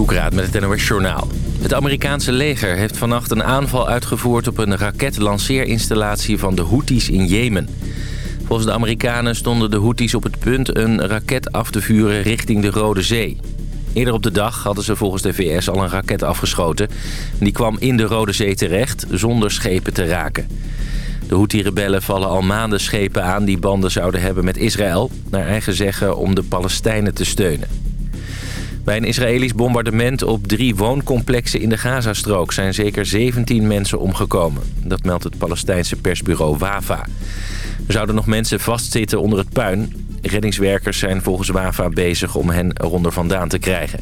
Boekraad met het NOS Journaal. Het Amerikaanse leger heeft vannacht een aanval uitgevoerd... op een raketlanceerinstallatie van de Houthis in Jemen. Volgens de Amerikanen stonden de Houthis op het punt... een raket af te vuren richting de Rode Zee. Eerder op de dag hadden ze volgens de VS al een raket afgeschoten. Die kwam in de Rode Zee terecht, zonder schepen te raken. De Houthi-rebellen vallen al maanden schepen aan die banden zouden hebben met Israël... naar eigen zeggen om de Palestijnen te steunen. Bij een Israëlisch bombardement op drie wooncomplexen in de Gazastrook... zijn zeker 17 mensen omgekomen. Dat meldt het Palestijnse persbureau WAFA. Er zouden nog mensen vastzitten onder het puin. Reddingswerkers zijn volgens WAFA bezig om hen eronder vandaan te krijgen.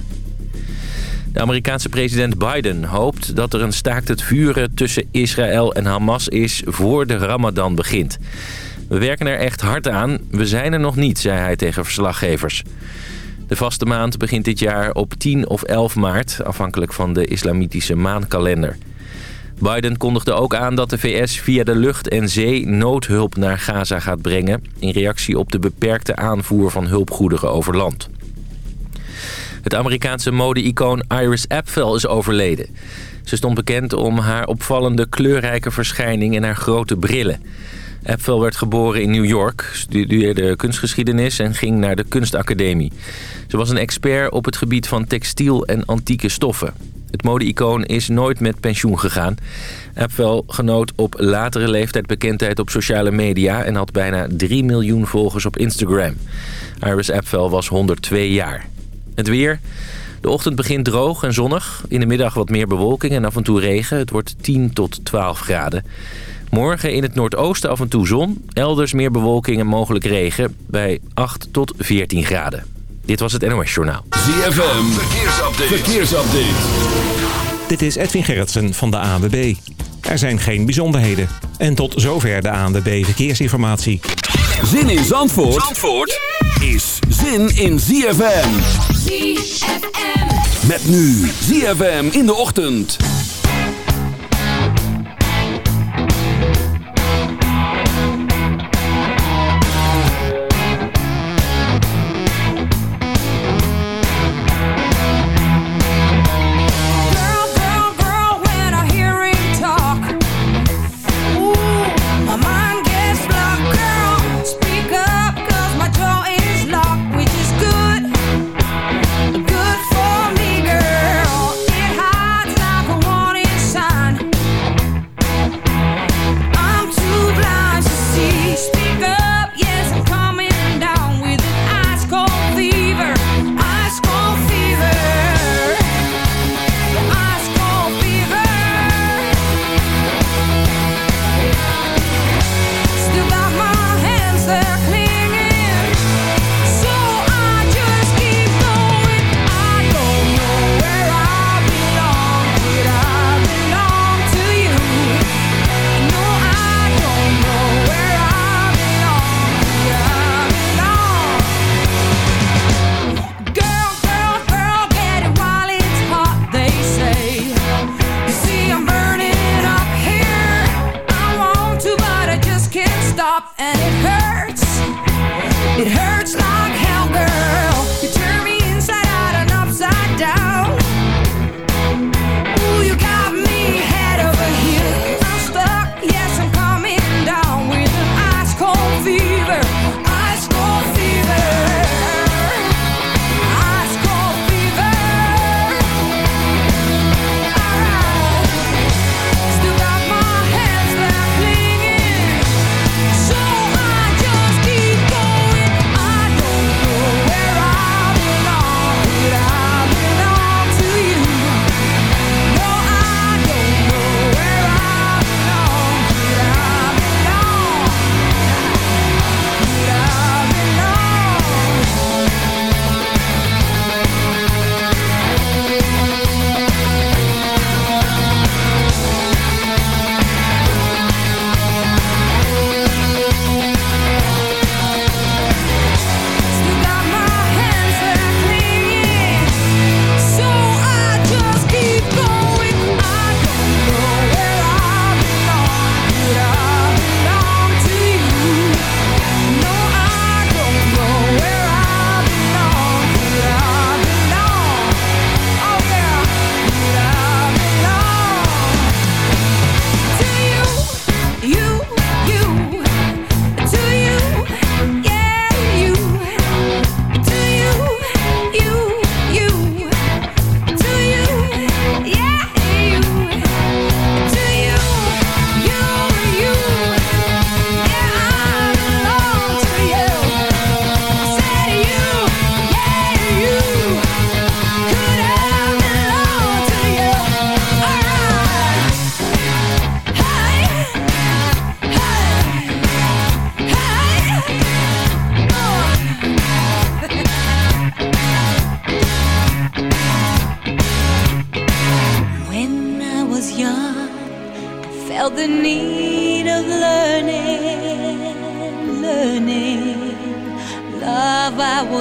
De Amerikaanse president Biden hoopt dat er een staakt het vuren tussen Israël en Hamas is voor de Ramadan begint. We werken er echt hard aan, we zijn er nog niet, zei hij tegen verslaggevers. De vaste maand begint dit jaar op 10 of 11 maart, afhankelijk van de islamitische maankalender. Biden kondigde ook aan dat de VS via de lucht en zee noodhulp naar Gaza gaat brengen... in reactie op de beperkte aanvoer van hulpgoederen over land. Het Amerikaanse mode-icoon Iris Apfel is overleden. Ze stond bekend om haar opvallende kleurrijke verschijning en haar grote brillen. Apfel werd geboren in New York, studeerde kunstgeschiedenis en ging naar de kunstacademie. Ze was een expert op het gebied van textiel en antieke stoffen. Het mode-icoon is nooit met pensioen gegaan. Apfel genoot op latere leeftijd bekendheid op sociale media... en had bijna 3 miljoen volgers op Instagram. Iris Apfel was 102 jaar. Het weer... De ochtend begint droog en zonnig. In de middag wat meer bewolking en af en toe regen. Het wordt 10 tot 12 graden. Morgen in het noordoosten af en toe zon. Elders meer bewolking en mogelijk regen. Bij 8 tot 14 graden. Dit was het NOS Journaal. ZFM, verkeersupdate. verkeersupdate. Dit is Edwin Gerritsen van de ANWB. Er zijn geen bijzonderheden. En tot zover de ANWB Verkeersinformatie. Zin in Zandvoort, Zandvoort is zin in ZFM. ZFM. Met nu ZFM in de ochtend.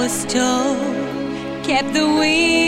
was kept the wheel.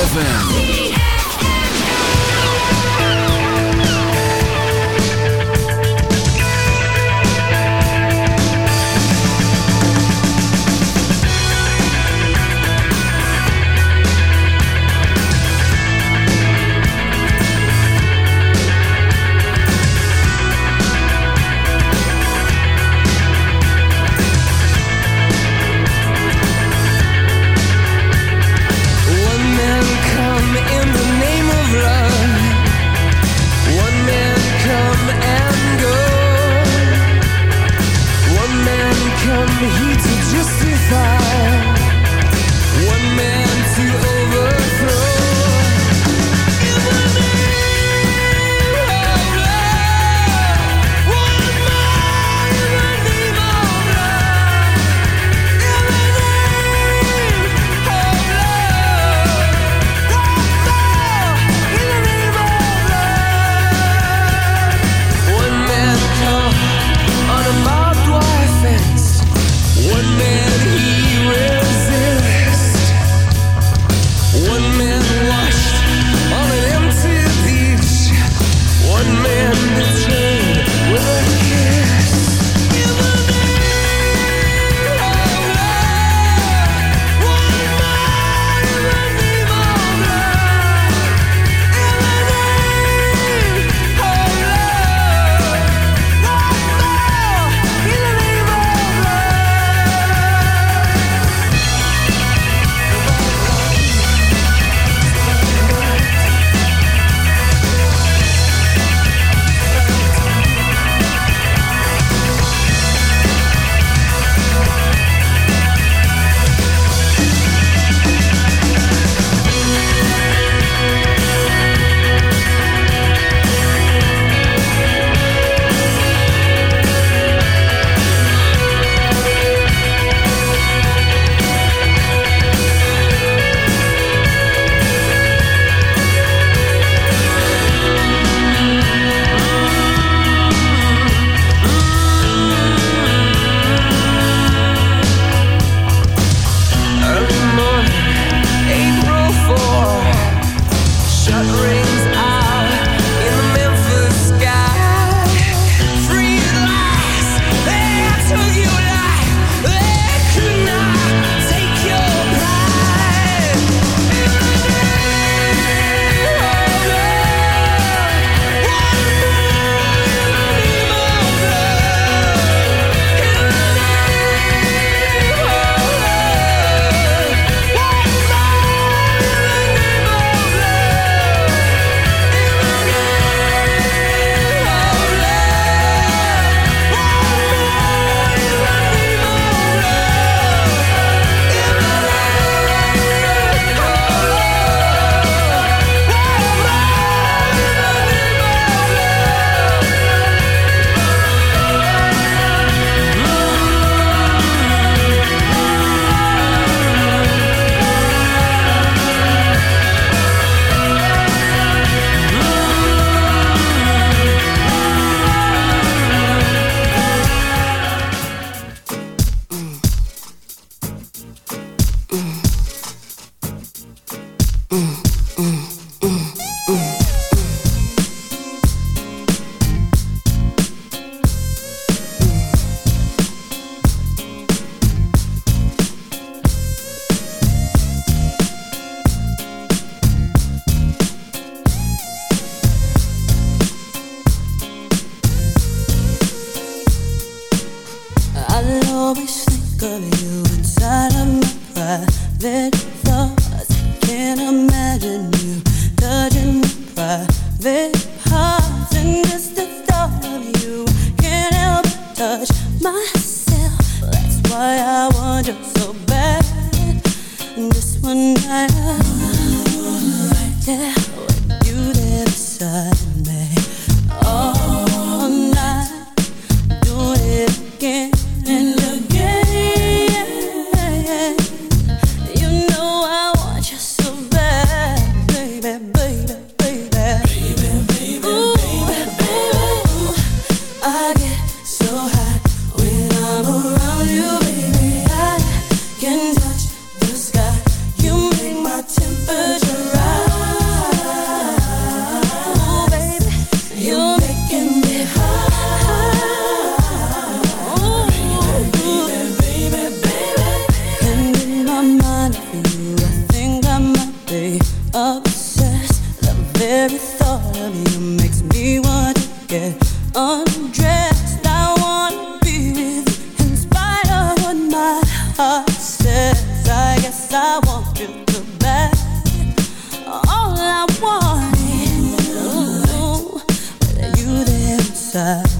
ZFM. Mm. Mm. There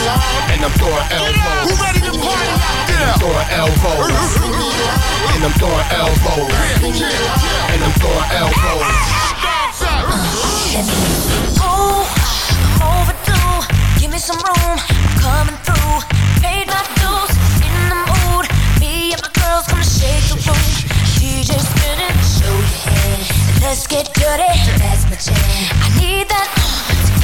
And I'm throwing elbows. Who ready to party? And I'm throwing elbows. And I'm throwing elbows. And I'm throwing elbows. Ooh, overdue. Give me some room. I'm coming through. Paid my dues. In the mood. Me and my girls gonna shake the room. DJ spinning. Show your head. Let's get dirty. That's my jam. I need that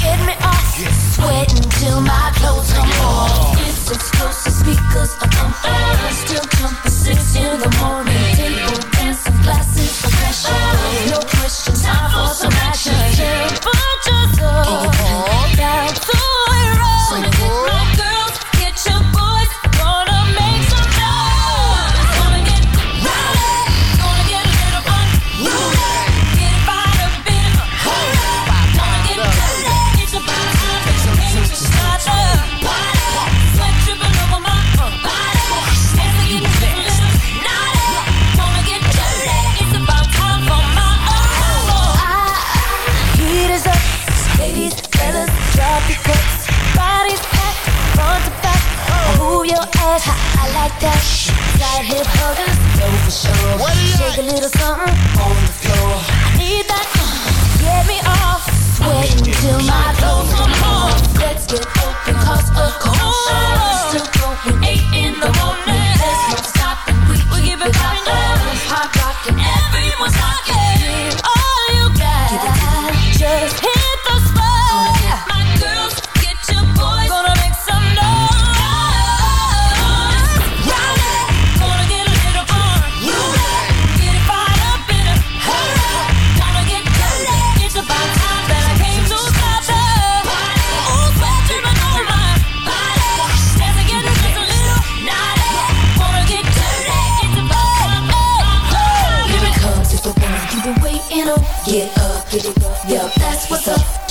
get me off. Sweating till my clothes come off. It's as close as speakers are come on. Still come at six in the morning. Table dancing, glasses of. No questions, time for some action. Your I like that. Side hip huggers, no for sure. Shake a little something on the floor. I need that. Uh, get me off, sweating till my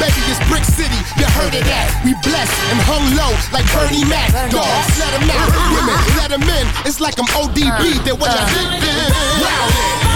baby, it's Brick City. You heard of that? We blessed and hung low like Bernie Mac. Dogs, let 'em out. Women, let 'em in. It's like I'm ODB. That what I did then. Rowdy.